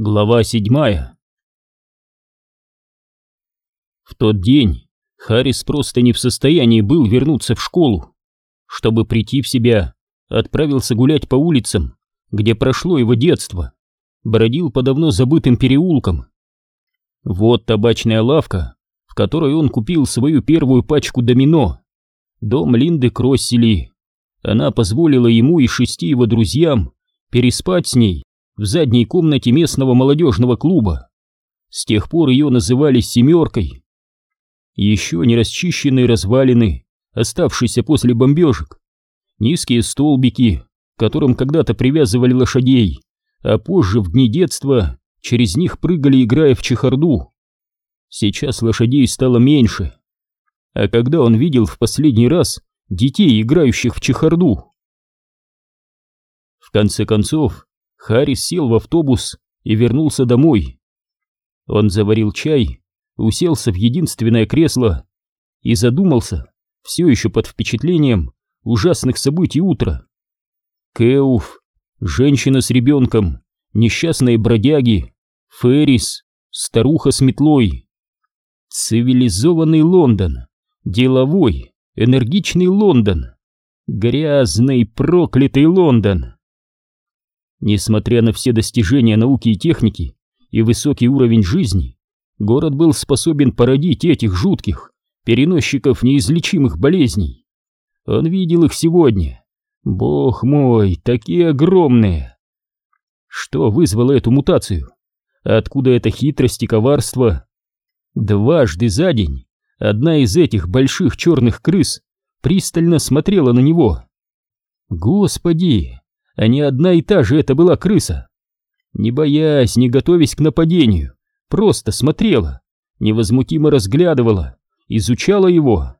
Глава седьмая В тот день Харрис просто не в состоянии был вернуться в школу. Чтобы прийти в себя, отправился гулять по улицам, где прошло его детство, бродил по давно забытым переулкам. Вот табачная лавка, в которой он купил свою первую пачку домино. Дом Линды Кроссели. Она позволила ему и шести его друзьям переспать с ней в задней комнате местного молодежного клуба. С тех пор ее называли «семеркой». Еще не расчищенные развалины, оставшиеся после бомбежек, низкие столбики, которым когда-то привязывали лошадей, а позже в дни детства через них прыгали, играя в чехарду. Сейчас лошадей стало меньше. А когда он видел в последний раз детей, играющих в чехарду? В конце концов, Харрис сел в автобус и вернулся домой. Он заварил чай, уселся в единственное кресло и задумался, все еще под впечатлением ужасных событий утра. Кеуф, женщина с ребенком, несчастные бродяги, Феррис, старуха с метлой. Цивилизованный Лондон, деловой, энергичный Лондон, грязный, проклятый Лондон. Несмотря на все достижения науки и техники и высокий уровень жизни, город был способен породить этих жутких, переносчиков неизлечимых болезней. Он видел их сегодня. Бог мой, такие огромные! Что вызвало эту мутацию? Откуда эта хитрость и коварство? Дважды за день одна из этих больших черных крыс пристально смотрела на него. Господи, а не одна и та же это была крыса. Не боясь, не готовясь к нападению, просто смотрела, невозмутимо разглядывала, изучала его.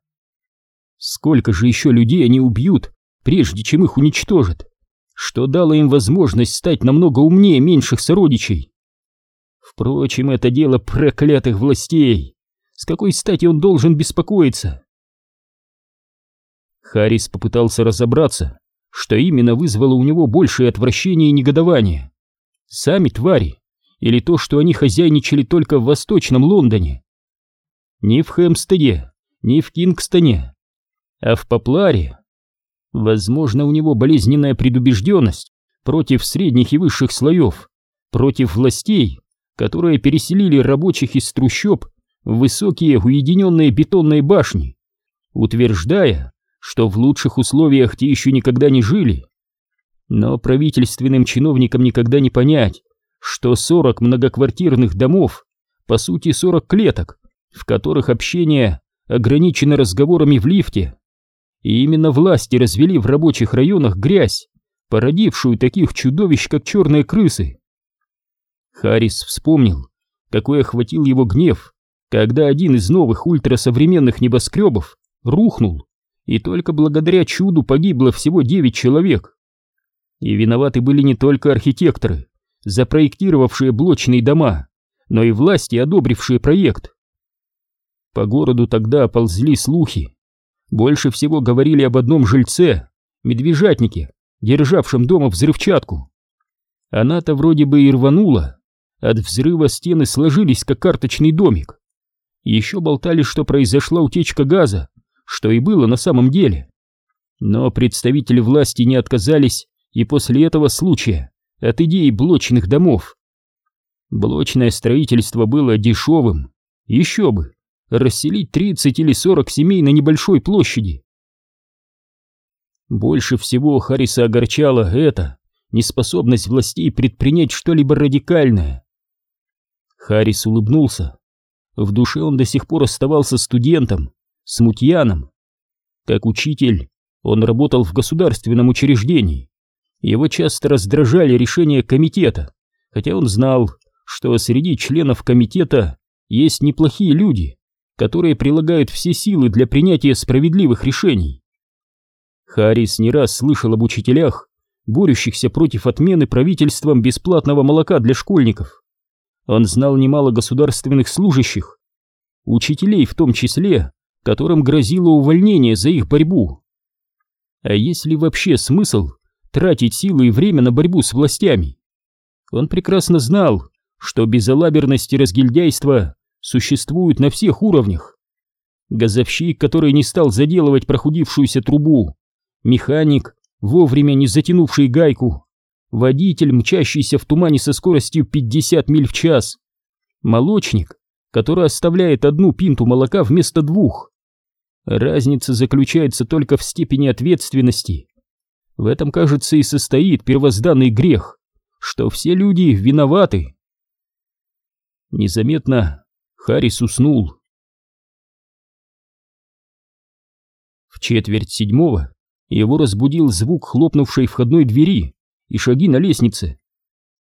Сколько же еще людей они убьют, прежде чем их уничтожат? Что дало им возможность стать намного умнее меньших сородичей? Впрочем, это дело проклятых властей. С какой стати он должен беспокоиться? Харрис попытался разобраться, что именно вызвало у него большее отвращение и негодование. Сами твари, или то, что они хозяйничали только в Восточном Лондоне. Ни в Хэмстеде, ни в Кингстоне, а в Попларе. Возможно, у него болезненная предубежденность против средних и высших слоев, против властей, которые переселили рабочих из трущоб в высокие уединенные бетонные башни, утверждая, что в лучших условиях те еще никогда не жили. Но правительственным чиновникам никогда не понять, что 40 многоквартирных домов, по сути 40 клеток, в которых общение ограничено разговорами в лифте. И именно власти развели в рабочих районах грязь, породившую таких чудовищ, как черные крысы. Харрис вспомнил, какой охватил его гнев, когда один из новых ультрасовременных небоскребов рухнул и только благодаря чуду погибло всего девять человек. И виноваты были не только архитекторы, запроектировавшие блочные дома, но и власти, одобрившие проект. По городу тогда ползли слухи. Больше всего говорили об одном жильце, медвежатнике, державшем дома взрывчатку. Она-то вроде бы и рванула. От взрыва стены сложились, как карточный домик. Еще болтали, что произошла утечка газа, что и было на самом деле. Но представители власти не отказались и после этого случая от идеи блочных домов. Блочное строительство было дешевым, еще бы, расселить 30 или 40 семей на небольшой площади. Больше всего Харриса огорчало это, неспособность властей предпринять что-либо радикальное. Харрис улыбнулся. В душе он до сих пор оставался студентом, смутьяном. Как учитель он работал в государственном учреждении. Его часто раздражали решения комитета, хотя он знал, что среди членов комитета есть неплохие люди, которые прилагают все силы для принятия справедливых решений. Харрис не раз слышал об учителях, борющихся против отмены правительством бесплатного молока для школьников. Он знал немало государственных служащих, учителей в том числе, которым грозило увольнение за их борьбу. А есть ли вообще смысл тратить силы и время на борьбу с властями? Он прекрасно знал, что безалаберность и разгильдяйство существуют на всех уровнях. Газовщик, который не стал заделывать прохудившуюся трубу, механик, вовремя не затянувший гайку, водитель, мчащийся в тумане со скоростью 50 миль в час, молочник, который оставляет одну пинту молока вместо двух. Разница заключается только в степени ответственности. В этом, кажется, и состоит первозданный грех, что все люди виноваты. Незаметно Харрис уснул. В четверть седьмого его разбудил звук хлопнувшей входной двери и шаги на лестнице.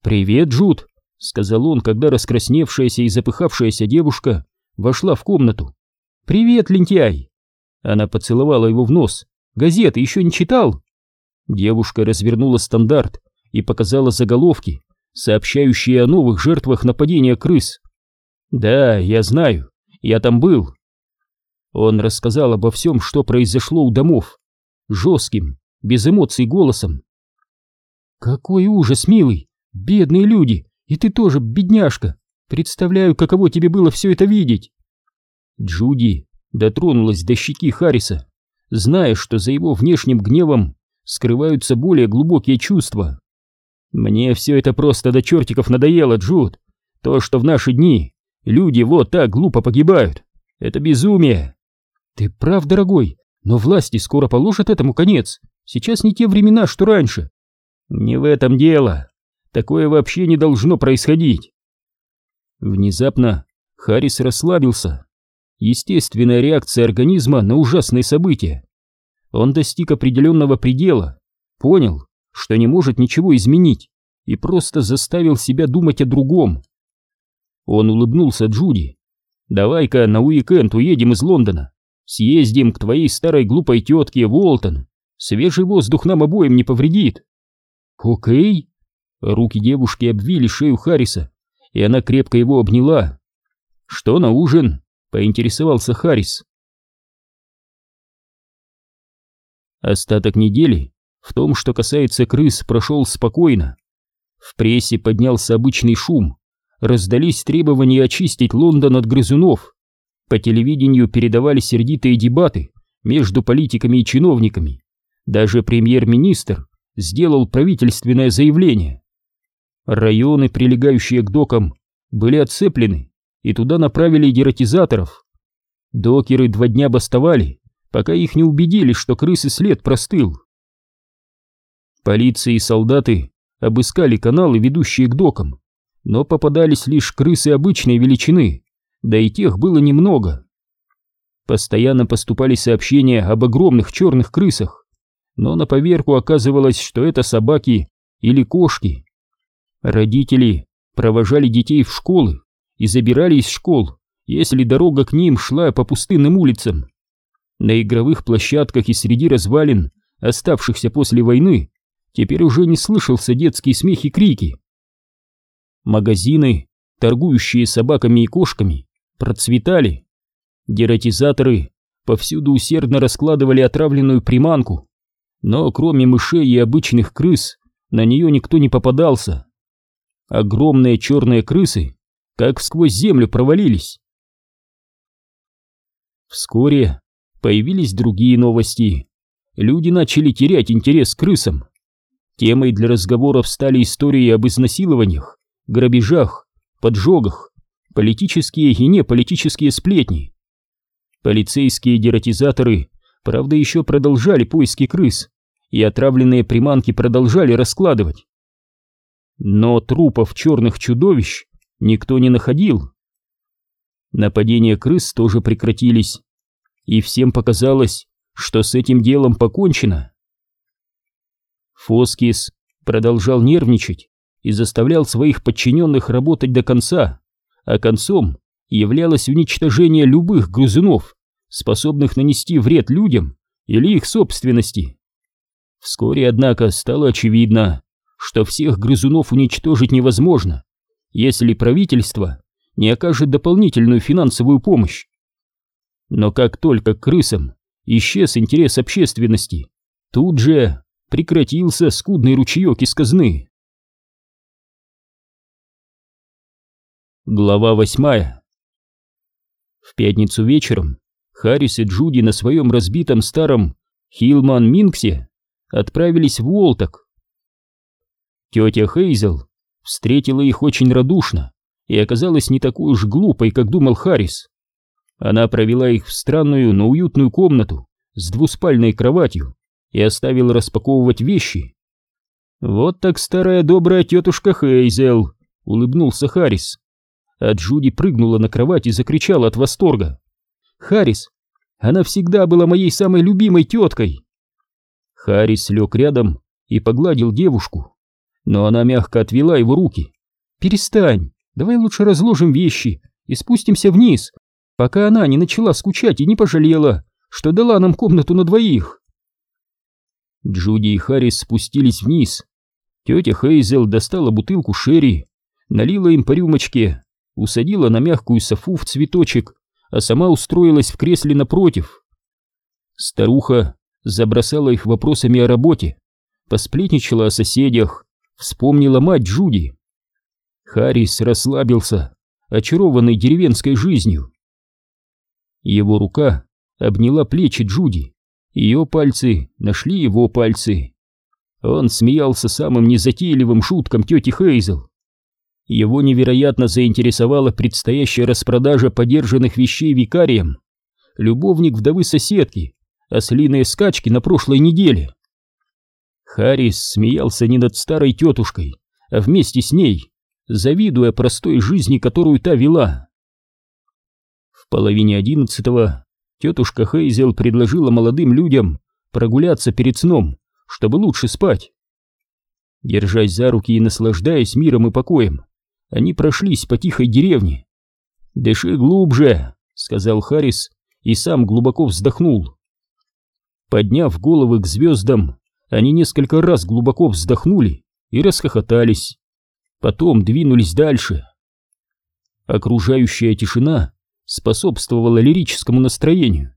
«Привет, Джуд!» — сказал он, когда раскрасневшаяся и запыхавшаяся девушка вошла в комнату. «Привет, лентяй!» Она поцеловала его в нос. «Газеты еще не читал?» Девушка развернула стандарт и показала заголовки, сообщающие о новых жертвах нападения крыс. «Да, я знаю, я там был». Он рассказал обо всем, что произошло у домов, жестким, без эмоций голосом. «Какой ужас, милый! Бедные люди! И ты тоже бедняжка! Представляю, каково тебе было все это видеть!» Джуди дотронулась до щеки Харриса, зная, что за его внешним гневом скрываются более глубокие чувства. «Мне все это просто до чертиков надоело, Джуд. То, что в наши дни люди вот так глупо погибают, это безумие!» «Ты прав, дорогой, но власти скоро положат этому конец. Сейчас не те времена, что раньше. Не в этом дело. Такое вообще не должно происходить. Внезапно Харрис расслабился. Естественная реакция организма на ужасные события. Он достиг определенного предела, понял, что не может ничего изменить, и просто заставил себя думать о другом. Он улыбнулся Джуди. «Давай-ка на уикенд уедем из Лондона. Съездим к твоей старой глупой тетке в Уолтон. Свежий воздух нам обоим не повредит. Окей. Руки девушки обвили шею Харриса, и она крепко его обняла. Что на ужин? Поинтересовался Харрис. Остаток недели в том, что касается крыс, прошел спокойно. В прессе поднялся обычный шум, раздались требования очистить Лондон от грызунов. По телевидению передавали сердитые дебаты между политиками и чиновниками. Даже премьер-министр сделал правительственное заявление. Районы, прилегающие к докам, были отцеплены, и туда направили дератизаторов. Докеры два дня бастовали, пока их не убедили, что крысы след простыл. Полиция и солдаты обыскали каналы, ведущие к докам, но попадались лишь крысы обычной величины, да и тех было немного. Постоянно поступали сообщения об огромных черных крысах, но на поверку оказывалось, что это собаки или кошки. Родители провожали детей в школы и забирали из школ, если дорога к ним шла по пустынным улицам. На игровых площадках и среди развалин, оставшихся после войны, теперь уже не слышался детский смех и крики. Магазины, торгующие собаками и кошками, процветали. Дератизаторы повсюду усердно раскладывали отравленную приманку, но кроме мышей и обычных крыс на нее никто не попадался. Огромные черные крысы как сквозь землю провалились. Вскоре появились другие новости. Люди начали терять интерес к крысам. Темой для разговоров стали истории об изнасилованиях, грабежах, поджогах, политические и неполитические сплетни. Полицейские дератизаторы, правда, еще продолжали поиски крыс, и отравленные приманки продолжали раскладывать. Но трупов черных чудовищ никто не находил. Нападения крыс тоже прекратились, и всем показалось, что с этим делом покончено. Фоскис продолжал нервничать и заставлял своих подчиненных работать до конца а концом являлось уничтожение любых грызунов, способных нанести вред людям или их собственности. Вскоре, однако, стало очевидно, что всех грызунов уничтожить невозможно, если правительство не окажет дополнительную финансовую помощь. Но как только крысам исчез интерес общественности, тут же прекратился скудный ручеек из казны. Глава восьмая В пятницу вечером Харрис и Джуди на своем разбитом старом Хилман Минксе отправились в Уолток. Тетя Хейзел встретила их очень радушно и оказалась не такой уж глупой, как думал Харрис. Она провела их в странную, но уютную комнату с двуспальной кроватью и оставила распаковывать вещи. «Вот так старая добрая тетушка Хейзел», — улыбнулся Харрис а Джуди прыгнула на кровать и закричала от восторга. «Харрис! Она всегда была моей самой любимой теткой!» Харрис лег рядом и погладил девушку, но она мягко отвела его руки. «Перестань, давай лучше разложим вещи и спустимся вниз, пока она не начала скучать и не пожалела, что дала нам комнату на двоих». Джуди и Харрис спустились вниз. Тетя Хейзел достала бутылку шерри, налила им по рюмочке усадила на мягкую софу в цветочек, а сама устроилась в кресле напротив. Старуха забросала их вопросами о работе, посплетничала о соседях, вспомнила мать Джуди. Харрис расслабился, очарованный деревенской жизнью. Его рука обняла плечи Джуди, ее пальцы нашли его пальцы. Он смеялся самым незатейливым шуткам тети Хейзел. Его невероятно заинтересовала предстоящая распродажа подержанных вещей викарием. Любовник вдовы соседки, ослиные скачки на прошлой неделе. Харрис смеялся не над старой тетушкой, а вместе с ней, завидуя простой жизни, которую та вела. В половине одиннадцатого тетушка Хейзел предложила молодым людям прогуляться перед сном, чтобы лучше спать. Держась за руки и наслаждаясь миром и покоем, они прошлись по тихой деревне. «Дыши глубже», — сказал Харрис и сам глубоко вздохнул. Подняв головы к звездам, они несколько раз глубоко вздохнули и расхохотались. Потом двинулись дальше. Окружающая тишина способствовала лирическому настроению.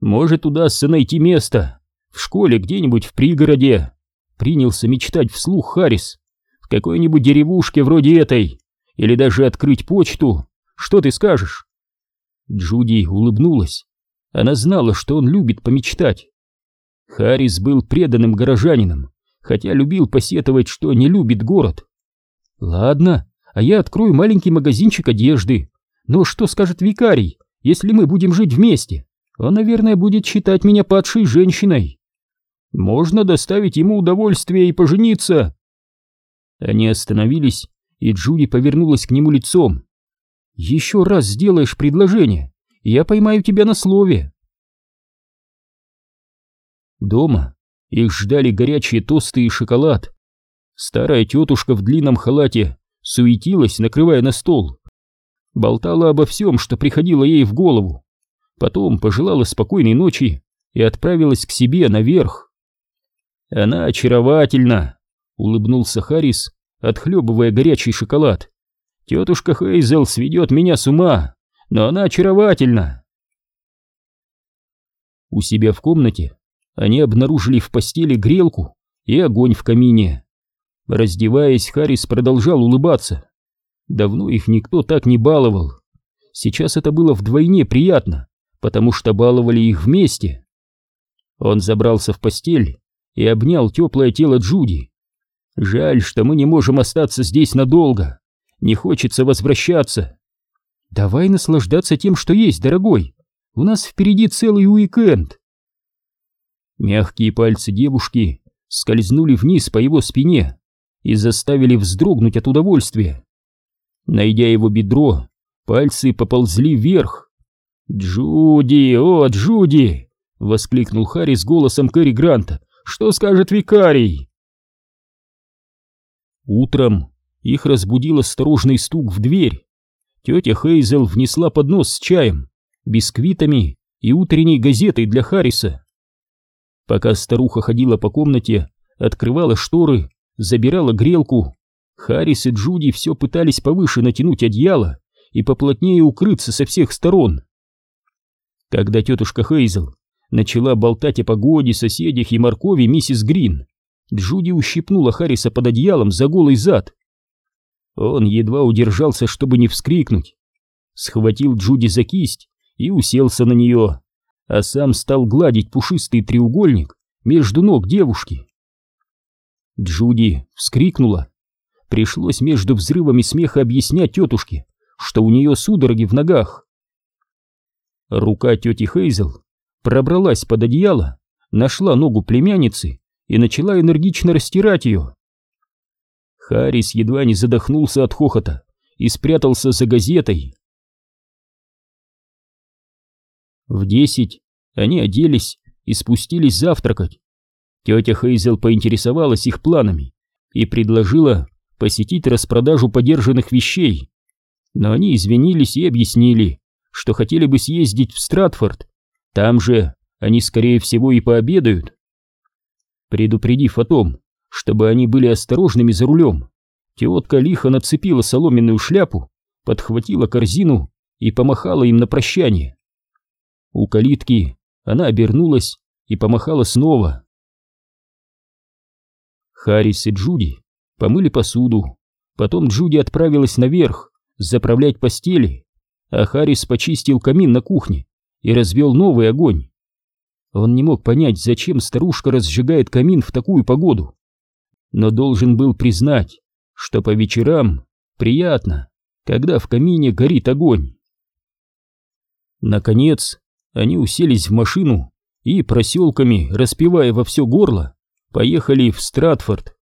«Может, удастся найти место в школе где-нибудь в пригороде», — принялся мечтать вслух Харрис какой-нибудь деревушке вроде этой, или даже открыть почту. Что ты скажешь?» Джуди улыбнулась. Она знала, что он любит помечтать. Харрис был преданным горожанином, хотя любил посетовать, что не любит город. «Ладно, а я открою маленький магазинчик одежды. Но что скажет викарий, если мы будем жить вместе? Он, наверное, будет считать меня падшей женщиной. Можно доставить ему удовольствие и пожениться, они остановились, и Джуди повернулась к нему лицом. «Еще раз сделаешь предложение, я поймаю тебя на слове». Дома их ждали горячие тосты и шоколад. Старая тетушка в длинном халате суетилась, накрывая на стол. Болтала обо всем, что приходило ей в голову. Потом пожелала спокойной ночи и отправилась к себе наверх. Она очаровательна, улыбнулся Харрис, отхлебывая горячий шоколад. Тетушка Хейзел сведет меня с ума, но она очаровательна. У себя в комнате они обнаружили в постели грелку и огонь в камине. Раздеваясь, Харрис продолжал улыбаться. Давно их никто так не баловал. Сейчас это было вдвойне приятно, потому что баловали их вместе. Он забрался в постель и обнял теплое тело Джуди. Жаль, что мы не можем остаться здесь надолго. Не хочется возвращаться. Давай наслаждаться тем, что есть, дорогой. У нас впереди целый уикенд. Мягкие пальцы девушки скользнули вниз по его спине и заставили вздрогнуть от удовольствия. Найдя его бедро, пальцы поползли вверх. «Джуди, о, Джуди!» — воскликнул Харри с голосом Кэрри Гранта. «Что скажет викарий?» Утром их разбудил осторожный стук в дверь. Тетя Хейзел внесла поднос с чаем, бисквитами и утренней газетой для Харриса. Пока старуха ходила по комнате, открывала шторы, забирала грелку, Харрис и Джуди все пытались повыше натянуть одеяло и поплотнее укрыться со всех сторон. Когда тетушка Хейзел начала болтать о погоде, соседях и моркови миссис Грин, Джуди ущипнула Харриса под одеялом за голый зад. Он едва удержался, чтобы не вскрикнуть. Схватил Джуди за кисть и уселся на нее, а сам стал гладить пушистый треугольник между ног девушки. Джуди вскрикнула. Пришлось между взрывами смеха объяснять тетушке, что у нее судороги в ногах. Рука тети Хейзел пробралась под одеяло, нашла ногу племянницы и начала энергично растирать ее. Харрис едва не задохнулся от хохота и спрятался за газетой. В десять они оделись и спустились завтракать. Тетя Хейзел поинтересовалась их планами и предложила посетить распродажу подержанных вещей. Но они извинились и объяснили, что хотели бы съездить в Стратфорд. Там же они, скорее всего, и пообедают. Предупредив о том, чтобы они были осторожными за рулем, тетка лихо нацепила соломенную шляпу, подхватила корзину и помахала им на прощание. У калитки она обернулась и помахала снова. Харрис и Джуди помыли посуду, потом Джуди отправилась наверх заправлять постели, а Харрис почистил камин на кухне и развел новый огонь. Он не мог понять, зачем старушка разжигает камин в такую погоду, но должен был признать, что по вечерам приятно, когда в камине горит огонь. Наконец, они уселись в машину и проселками, распевая во все горло, поехали в Стратфорд.